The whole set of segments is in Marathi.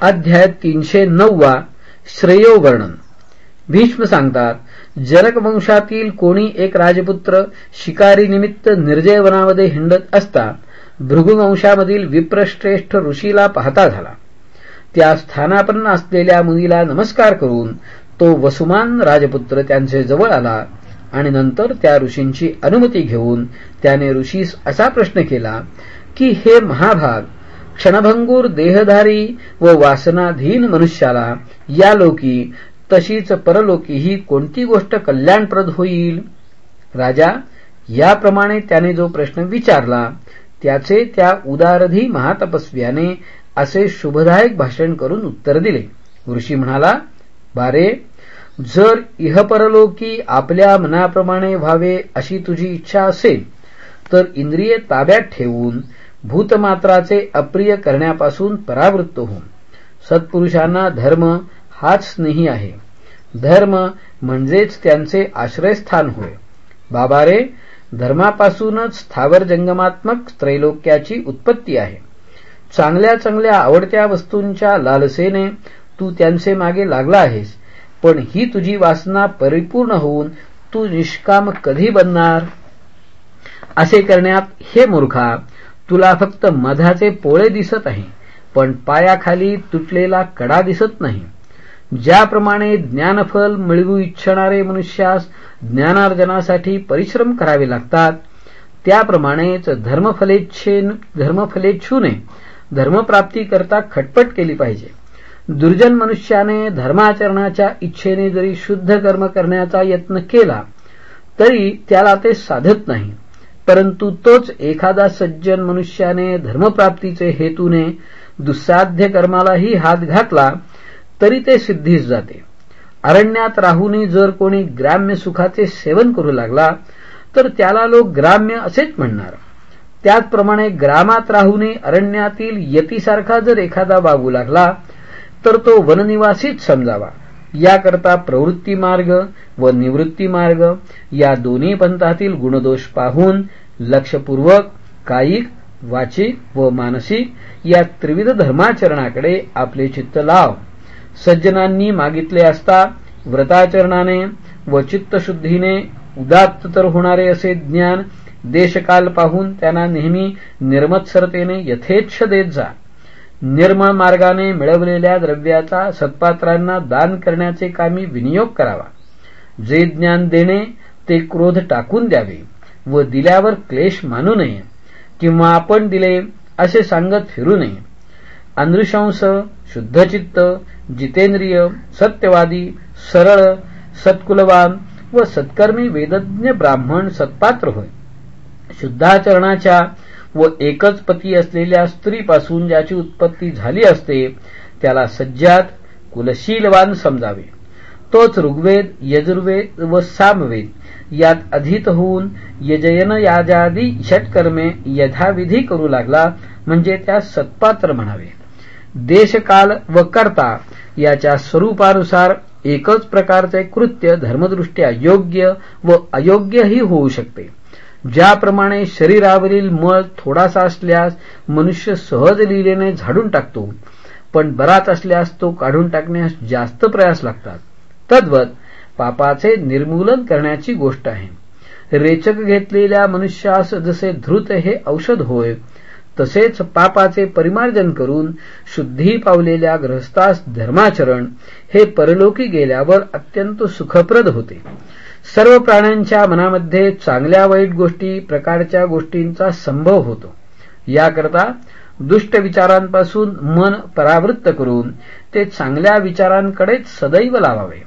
अध्याय तीनशे नववा श्रेयोवर्णन भीष्म सांगतात जनक वंशातील कोणी एक राजपुत्र शिकारी निमित्त निर्जय वनामध्ये हिंडत असता भृगुवंशामधील विप्रश्रेष्ठ ऋषीला पाहता झाला. त्या स्थानापन्न असलेल्या मुनीला नमस्कार करून तो वसुमान राजपुत्र त्यांचे जवळ आला आणि नंतर त्या ऋषींची अनुमती घेऊन त्याने ऋषीस असा प्रश्न केला की हे महाभाग क्षणभंगूर देहधारी व वासनाधीन मनुष्याला या लोकी तशीच परलोकी ही कोणती गोष्ट कल्याणप्रद होईल? राजा याप्रमाणे त्याने जो प्रश्न विचारला त्याचे त्या उदारधी महातपस्व्याने असे शुभदायक भाषण करून उत्तर दिले. ऋषी म्हणाला बारे जर इहपरलोकी आपल्या मनाप्रमाणे व्हावे अशी तुझी इच्छा असेल तर इंद्रिय ताब्यात ठेवून भूतमात्राचे अप्रिय करण्यापासून परावृत्त होऊन. सत्पुरुषांना धर्म हाच स्नेही आहे. धर्म म्हणजेच त्यांचे आश्रयस्थान होय. बाबारे धर्मापासूनच स्थावर जंगमात्मक त्रैलोक्याची उत्पत्ती आहे. चांगल्या चांगल्या आवडत्या वस्तूंच्या लालसेने तू त्यांचे मागे लागला आहेस पण ही तुझी वासना परिपूर्ण होऊन तू निष्काम कधी बनणार? असे करण्यात हे मूर्खा तुला फक्त मधाचे पोळे दिसत आहे पण पायाखाली तुटलेला कडा दिसत नाही. ज्याप्रमाणे ज्ञानफल मिळवू इच्छणारे मनुष्यास ज्ञानार्जनासाठी परिश्रम करावे लागतात त्याप्रमाणेच धर्मफलेच्छे धर्मफलेच्छूने धर्मप्राप्तीकरता खटपट केली पाहिजे. दुर्जन मनुष्याने धर्माचरणाच्या इच्छेने जरी शुद्ध कर्म करण्याचा यत्न केला तरी त्याला ते साधत नाही. परंतु तोच एखादा सज्जन मनुष्याने धर्मप्राप्तीचे हेतूने दुस्साध्य कर्मालाही हात घातला तरी ते सिद्धीस जाते. अरण्यात राहूनही जर कोणी ग्राम्य सुखाचे सेवन करू लागला तर त्याला लोक ग्राम्य असेच म्हणणार. त्याचप्रमाणे ग्रामात राहूनही अरण्यातील यतीसारखा जर एखादा वागू लागला तर तो वननिवासीच समजावा. याकरता प्रवृत्ती मार्ग व निवृत्ती मार्ग या दोन्ही पंथातील गुणदोष पाहून लक्षपूर्वक कायिक वाचिक व मानसिक या त्रिविध धर्माचरणाकडे आपले चित्त लाव. सज्जनांनी मागितले असता व्रताचरणाने व चित्तशुद्धीने उदात्त तर होणारे असे ज्ञान देशकाल पाहून त्यांना नेहमी निर्मत्सरतेने यथेच्छ देत जा. निर्मळ मार्गाने मिळवलेल्या द्रव्याचा सत्पात्रांना दान करण्याचे कामी विनियोग करावा. जे ज्ञान देणे ते क्रोध टाकून द्यावे व दिल्यावर क्लेश मानू नये किंवा आपण दिले असे सांगत फिरू नये. अनुशंस शुद्धचित्त जितेंद्रिय सत्यवादी सरळ सत्कुलवान व सत्कर्मी वेदज्ञ ब्राह्मण सत्पात्र होय. शुद्धाचरणाच्या व एकच पती असलेल्या स्त्रीपासून ज्याची उत्पत्ती झाली असते त्याला सज्जात कुलशीलवान समजावे. तोच ऋग्वेद यजुर्वेद व सामवेद यात अधित होऊन यजयन याजादी षटकर्मे यथाविधी करू लागला म्हणजे त्या सत्पात्र म्हणावे. देशकाल व कर्ता याच्या स्वरूपानुसार एकच प्रकारचे कृत्य धर्मदृष्ट्या योग्य व अयोग्यही होऊ शकते. ज्याप्रमाणे शरीरावरील मळ थोडासा असल्यास मनुष्य सहज लिहिलेने झाडून टाकतो पण बराच असल्यास तो काढून टाकण्यास जास्त प्रयास लागतात. तद्वत पापाचे निर्मूलन करण्याची गोष्ट आहे. रेचक घेतलेल्या मनुष्यास जसे धृत हे औषध होय तसेच पापाचे परिमार्जन करून शुद्धी पावलेल्या ग्रहस्थास धर्माचरण हे परलोकी गेल्यावर अत्यंत सुखप्रद होते. सर्व प्राण्यांच्या मनामध्ये चांगल्या वाईट गोष्टी प्रकारच्या गोष्टींचा संभव होतो. याकरता दुष्ट विचारांपासून मन परावृत्त करून ते चांगल्या विचारांकडेच सदैव लावावे.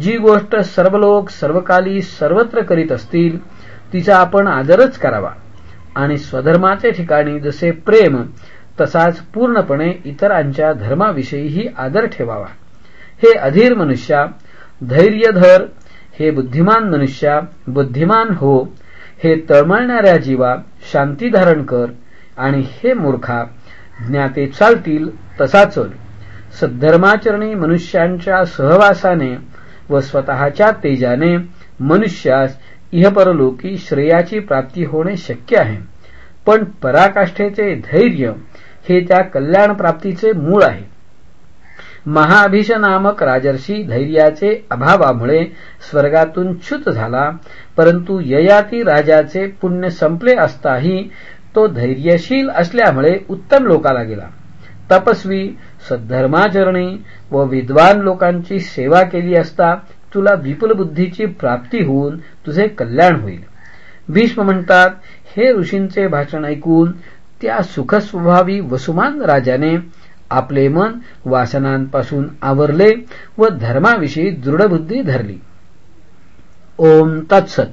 जी गोष्ट सर्व लोक सर्वकाली सर्वत्र करीत असतील तिचा आपण आदरच करावा. आणि स्वधर्माचे ठिकाणी जसे प्रेम तसाच पूर्णपणे इतरांच्या धर्माविषयीही आदर ठेवावा. हे अधीर मनुष्या धैर्यधर हे बुद्धिमान मनुष्या बुद्धिमान हो हे तळमळणाऱ्या जीवा शांती धारण कर आणि हे मूर्खा ज्ञाते चालतील तसा चल सद्धर्माचरणी मनुष्यांच्या सहवासाने व स्वतःच्या तेजाने मनुष्यास इहपरलोकी श्रेयाची प्राप्ती होणे शक्य आहे. पण पराकाष्ठेचे धैर्य हे त्या कल्याण प्राप्तीचे मूळ आहे. महाभिष नामक राजर्षी धैर्याचे अभावामुळे स्वर्गातून च्युत झाला. परंतु ययाती राजाचे पुण्य संपले असताही तो धैर्यशील असल्यामुळे उत्तम लोकाला गेला. तपस्वी सद्धर्माचरणी व विद्वान लोकांची सेवा केली असता तुला विपुल बुद्धीची प्राप्ती होऊन तुझे कल्याण होईल. भीष्म म्हणतात हे ऋषींचे भाषण ऐकून त्या सुखस्वभावी वसुमान राजाने आपले मन वासनांपासून आवरले व धर्माविषयी दृढबुद्धी धरली. ओम तत्सत.